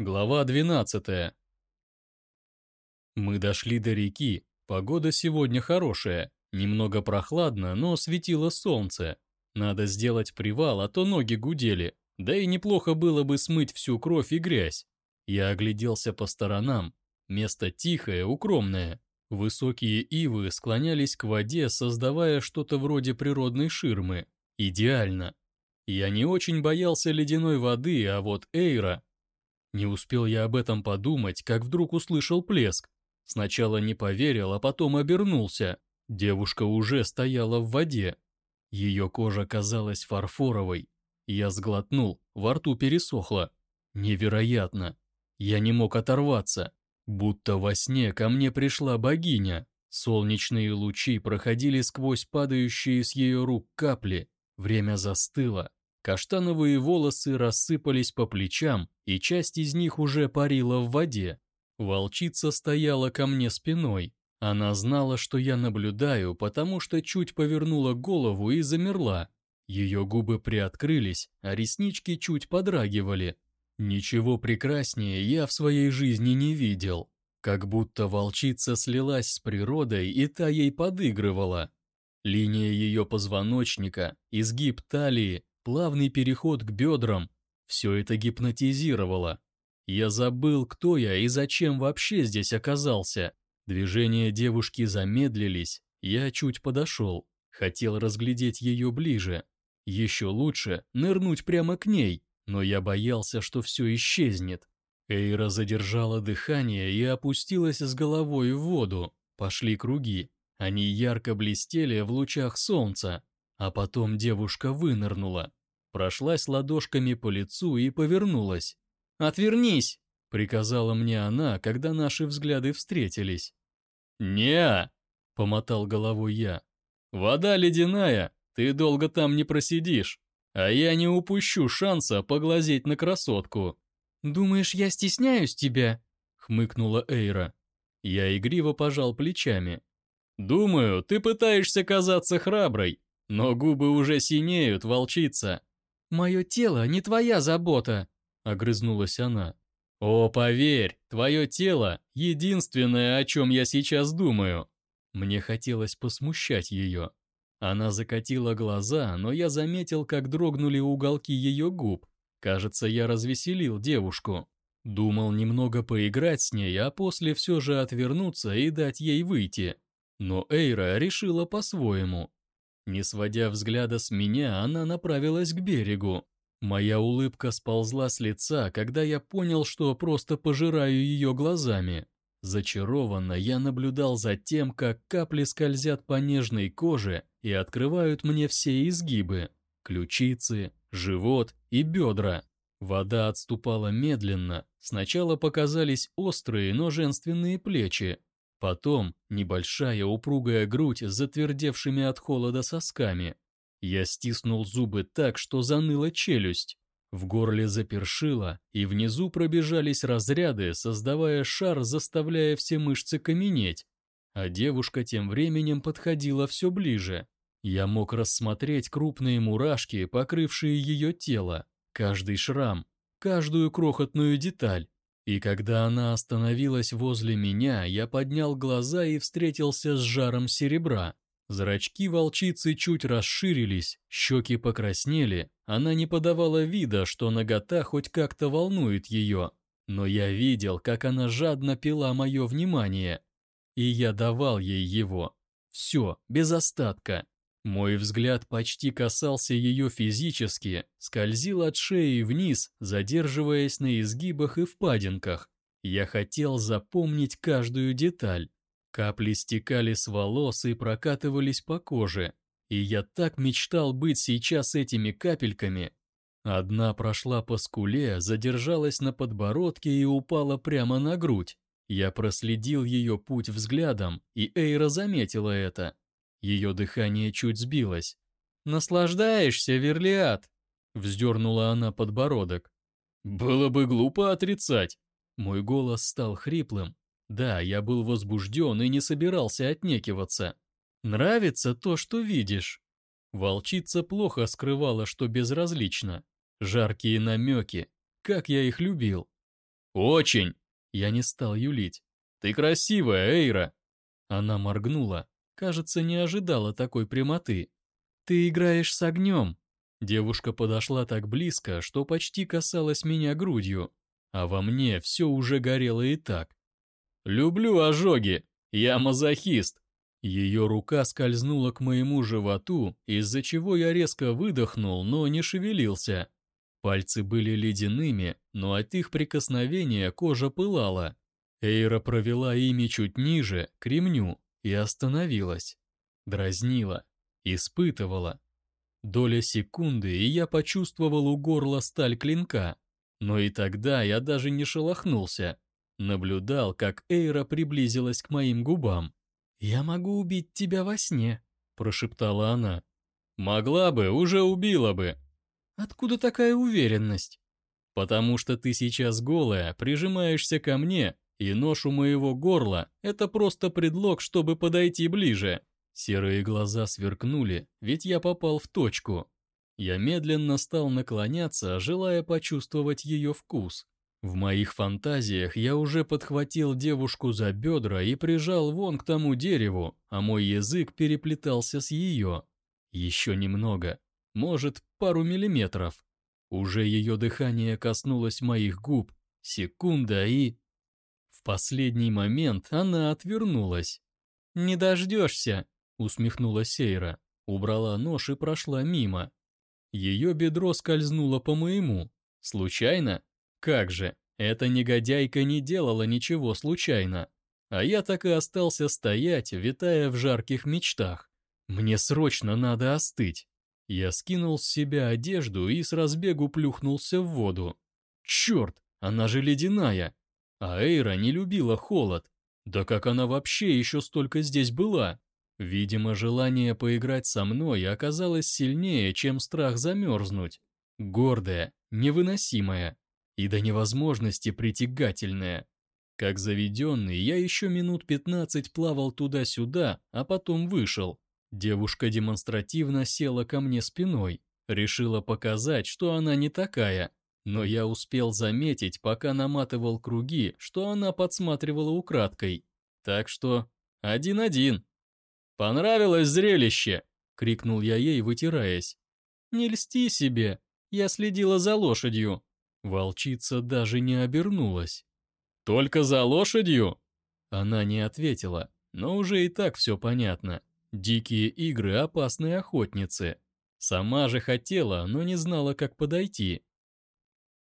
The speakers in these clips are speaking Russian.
Глава 12. Мы дошли до реки. Погода сегодня хорошая. Немного прохладно, но светило солнце. Надо сделать привал, а то ноги гудели. Да и неплохо было бы смыть всю кровь и грязь. Я огляделся по сторонам. Место тихое, укромное. Высокие ивы склонялись к воде, создавая что-то вроде природной ширмы. Идеально. Я не очень боялся ледяной воды, а вот Эйра не успел я об этом подумать, как вдруг услышал плеск. Сначала не поверил, а потом обернулся. Девушка уже стояла в воде. Ее кожа казалась фарфоровой. Я сглотнул, во рту пересохло. Невероятно. Я не мог оторваться. Будто во сне ко мне пришла богиня. Солнечные лучи проходили сквозь падающие с ее рук капли. Время застыло. Каштановые волосы рассыпались по плечам, и часть из них уже парила в воде. Волчица стояла ко мне спиной. Она знала, что я наблюдаю, потому что чуть повернула голову и замерла. Ее губы приоткрылись, а реснички чуть подрагивали. Ничего прекраснее я в своей жизни не видел. Как будто волчица слилась с природой, и та ей подыгрывала. Линия ее позвоночника, изгиб талии, плавный переход к бедрам – все это гипнотизировало. Я забыл, кто я и зачем вообще здесь оказался. Движения девушки замедлились, я чуть подошел, хотел разглядеть ее ближе. Еще лучше нырнуть прямо к ней, но я боялся, что все исчезнет. Эйра задержала дыхание и опустилась с головой в воду. Пошли круги. Они ярко блестели в лучах солнца. А потом девушка вынырнула, прошлась ладошками по лицу и повернулась. «Отвернись!» — приказала мне она, когда наши взгляды встретились. не помотал головой я. «Вода ледяная, ты долго там не просидишь, а я не упущу шанса поглазеть на красотку». «Думаешь, я стесняюсь тебя?» — хмыкнула Эйра. Я игриво пожал плечами. «Думаю, ты пытаешься казаться храброй, но губы уже синеют, волчица. «Мое тело не твоя забота», — огрызнулась она. «О, поверь, твое тело — единственное, о чем я сейчас думаю». Мне хотелось посмущать ее. Она закатила глаза, но я заметил, как дрогнули уголки ее губ. Кажется, я развеселил девушку. Думал немного поиграть с ней, а после все же отвернуться и дать ей выйти. Но Эйра решила по-своему. Не сводя взгляда с меня, она направилась к берегу. Моя улыбка сползла с лица, когда я понял, что просто пожираю ее глазами. Зачарованно я наблюдал за тем, как капли скользят по нежной коже и открывают мне все изгибы – ключицы, живот и бедра. Вода отступала медленно, сначала показались острые, но женственные плечи, Потом небольшая упругая грудь с затвердевшими от холода сосками. Я стиснул зубы так, что заныла челюсть. В горле запершило, и внизу пробежались разряды, создавая шар, заставляя все мышцы каменеть. А девушка тем временем подходила все ближе. Я мог рассмотреть крупные мурашки, покрывшие ее тело, каждый шрам, каждую крохотную деталь. И когда она остановилась возле меня, я поднял глаза и встретился с жаром серебра. Зрачки волчицы чуть расширились, щеки покраснели, она не подавала вида, что нагота хоть как-то волнует ее. Но я видел, как она жадно пила мое внимание. И я давал ей его. Все, без остатка. Мой взгляд почти касался ее физически, скользил от шеи вниз, задерживаясь на изгибах и впадинках. Я хотел запомнить каждую деталь. Капли стекали с волос и прокатывались по коже. И я так мечтал быть сейчас этими капельками. Одна прошла по скуле, задержалась на подбородке и упала прямо на грудь. Я проследил ее путь взглядом, и Эйра заметила это. Ее дыхание чуть сбилось. «Наслаждаешься, Верлиад?» Вздернула она подбородок. «Было бы глупо отрицать». Мой голос стал хриплым. Да, я был возбужден и не собирался отнекиваться. «Нравится то, что видишь?» Волчица плохо скрывала, что безразлично. Жаркие намеки. Как я их любил. Очень. Я не стал юлить. Ты красивая, Эйра. Она моргнула. Кажется, не ожидала такой прямоты. Ты играешь с огнем. Девушка подошла так близко, что почти касалась меня грудью, а во мне все уже горело и так. «Люблю ожоги! Я мазохист!» Ее рука скользнула к моему животу, из-за чего я резко выдохнул, но не шевелился. Пальцы были ледяными, но от их прикосновения кожа пылала. Эйра провела ими чуть ниже, к ремню, и остановилась. Дразнила, испытывала. Доля секунды, и я почувствовал у горла сталь клинка. Но и тогда я даже не шелохнулся. Наблюдал, как Эйра приблизилась к моим губам. «Я могу убить тебя во сне», — прошептала она. «Могла бы, уже убила бы». «Откуда такая уверенность?» «Потому что ты сейчас голая, прижимаешься ко мне, и нож у моего горла — это просто предлог, чтобы подойти ближе». Серые глаза сверкнули, ведь я попал в точку. Я медленно стал наклоняться, желая почувствовать ее вкус. В моих фантазиях я уже подхватил девушку за бедра и прижал вон к тому дереву, а мой язык переплетался с ее. Еще немного, может, пару миллиметров. Уже ее дыхание коснулось моих губ, секунда и... Последний момент она отвернулась. «Не дождешься», — усмехнулась Сейра, убрала нож и прошла мимо. Ее бедро скользнуло по моему. Случайно? Как же, эта негодяйка не делала ничего случайно. А я так и остался стоять, витая в жарких мечтах. Мне срочно надо остыть. Я скинул с себя одежду и с разбегу плюхнулся в воду. Черт, она же ледяная. А Эйра не любила холод. Да как она вообще еще столько здесь была? Видимо, желание поиграть со мной оказалось сильнее, чем страх замерзнуть. Гордая, невыносимая и до невозможности притягательная. Как заведенный, я еще минут пятнадцать плавал туда-сюда, а потом вышел. Девушка демонстративно села ко мне спиной, решила показать, что она не такая, но я успел заметить, пока наматывал круги, что она подсматривала украдкой. Так что один-один. «Понравилось зрелище!» — крикнул я ей, вытираясь. «Не льсти себе, я следила за лошадью», Волчица даже не обернулась. «Только за лошадью?» Она не ответила, но уже и так все понятно. Дикие игры опасной охотницы. Сама же хотела, но не знала, как подойти.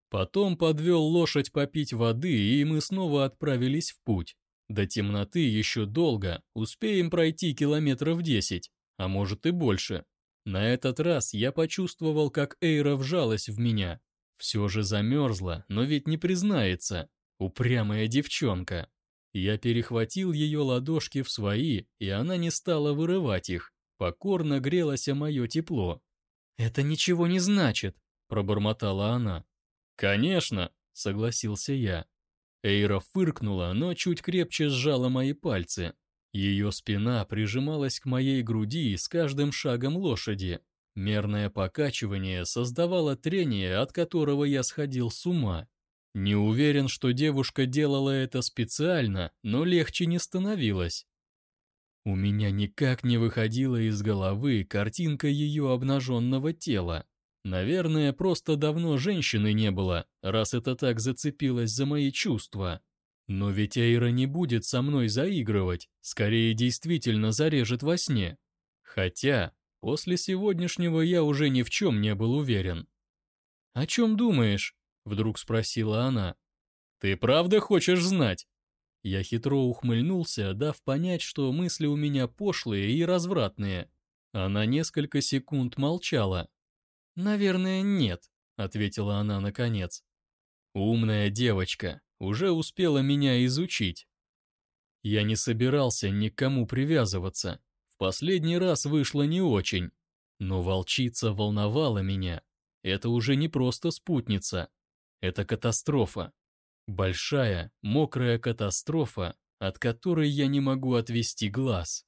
Потом подвел лошадь попить воды, и мы снова отправились в путь. До темноты еще долго, успеем пройти километров десять, а может и больше. На этот раз я почувствовал, как Эйра вжалась в меня, все же замерзла, но ведь не признается. Упрямая девчонка. Я перехватил ее ладошки в свои, и она не стала вырывать их. Покорно грелось мое тепло. «Это ничего не значит», — пробормотала она. «Конечно», — согласился я. Эйра фыркнула, но чуть крепче сжала мои пальцы. Ее спина прижималась к моей груди с каждым шагом лошади. Мерное покачивание создавало трение, от которого я сходил с ума. Не уверен, что девушка делала это специально, но легче не становилось. У меня никак не выходила из головы картинка ее обнаженного тела. Наверное, просто давно женщины не было, раз это так зацепилось за мои чувства. Но ведь Эйра не будет со мной заигрывать, скорее действительно зарежет во сне. Хотя, После сегодняшнего я уже ни в чем не был уверен. «О чем думаешь?» — вдруг спросила она. «Ты правда хочешь знать?» Я хитро ухмыльнулся, дав понять, что мысли у меня пошлые и развратные. Она несколько секунд молчала. «Наверное, нет», — ответила она наконец. «Умная девочка, уже успела меня изучить». Я не собирался никому привязываться, Последний раз вышло не очень, но волчица волновала меня. Это уже не просто спутница, это катастрофа. Большая, мокрая катастрофа, от которой я не могу отвести глаз.